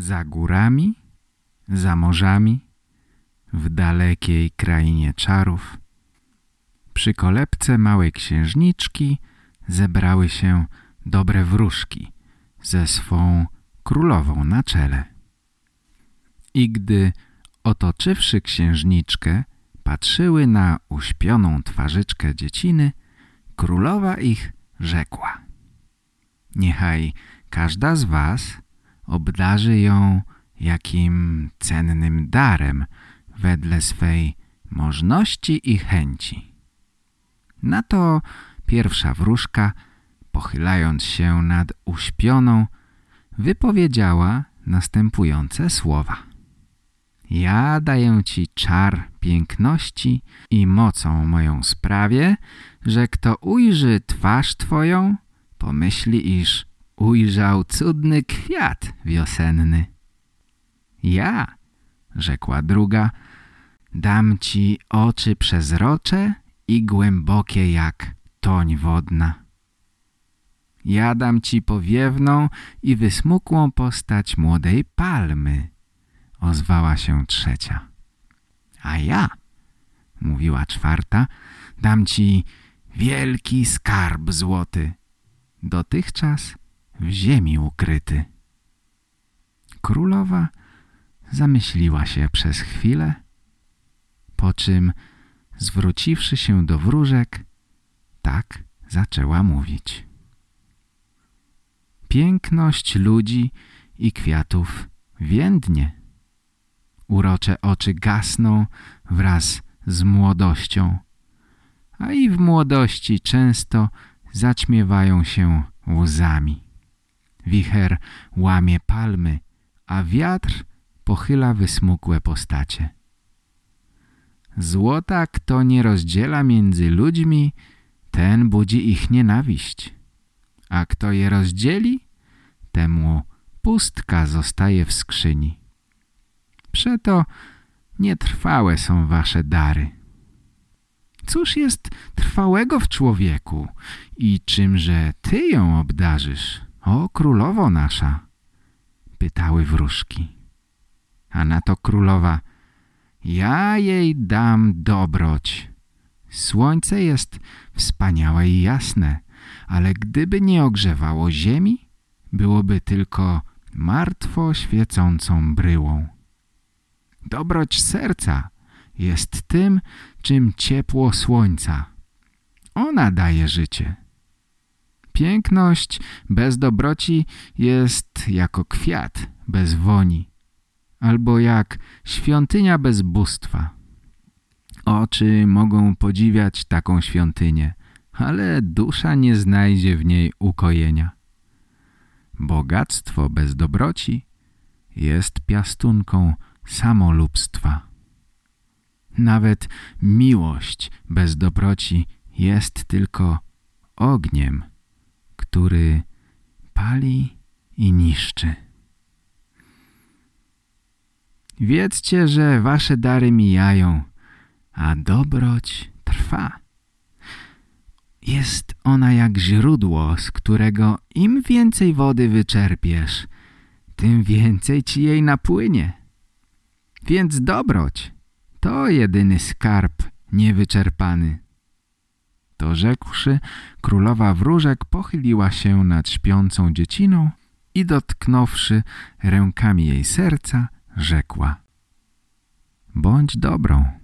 za górami, za morzami, w dalekiej krainie czarów. Przy kolebce małej księżniczki zebrały się dobre wróżki ze swą królową na czele. I gdy otoczywszy księżniczkę patrzyły na uśpioną twarzyczkę dzieciny, królowa ich rzekła. Niechaj każda z was obdarzy ją jakim cennym darem wedle swej możności i chęci. Na to pierwsza wróżka, pochylając się nad uśpioną, wypowiedziała następujące słowa. Ja daję ci czar piękności i mocą moją sprawie, że kto ujrzy twarz twoją, pomyśli, iż ujrzał cudny kwiat wiosenny. Ja, rzekła druga, dam ci oczy przezrocze i głębokie jak toń wodna. Ja dam ci powiewną i wysmukłą postać młodej palmy, ozwała się trzecia. A ja, mówiła czwarta, dam ci wielki skarb złoty, dotychczas w ziemi ukryty. Królowa zamyśliła się przez chwilę, po czym zwróciwszy się do wróżek, tak zaczęła mówić. Piękność ludzi i kwiatów więdnie. Urocze oczy gasną wraz z młodością, a i w młodości często zaćmiewają się łzami. Wicher łamie palmy, a wiatr pochyla wysmukłe postacie. Złota kto nie rozdziela między ludźmi, ten budzi ich nienawiść. A kto je rozdzieli, temu pustka zostaje w skrzyni. Przeto nietrwałe są wasze dary. Cóż jest trwałego w człowieku i czymże ty ją obdarzysz, o królowo nasza? Pytały wróżki. A na to królowa, ja jej dam dobroć. Słońce jest wspaniałe i jasne, ale gdyby nie ogrzewało ziemi, byłoby tylko martwo świecącą bryłą. Dobroć serca jest tym, czym ciepło słońca. Ona daje życie. Piękność bez dobroci jest jako kwiat bez woni, albo jak świątynia bez bóstwa. Oczy mogą podziwiać taką świątynię, ale dusza nie znajdzie w niej ukojenia. Bogactwo bez dobroci jest piastunką samolubstwa. Nawet miłość bez dobroci jest tylko ogniem, który pali i niszczy. Wiedzcie, że wasze dary mijają, a dobroć trwa. Jest ona jak źródło, z którego im więcej wody wyczerpiesz, tym więcej ci jej napłynie. Więc dobroć to jedyny skarb niewyczerpany. To rzekłszy, królowa wróżek pochyliła się nad śpiącą dzieciną i dotknąwszy rękami jej serca, rzekła Bądź dobrą.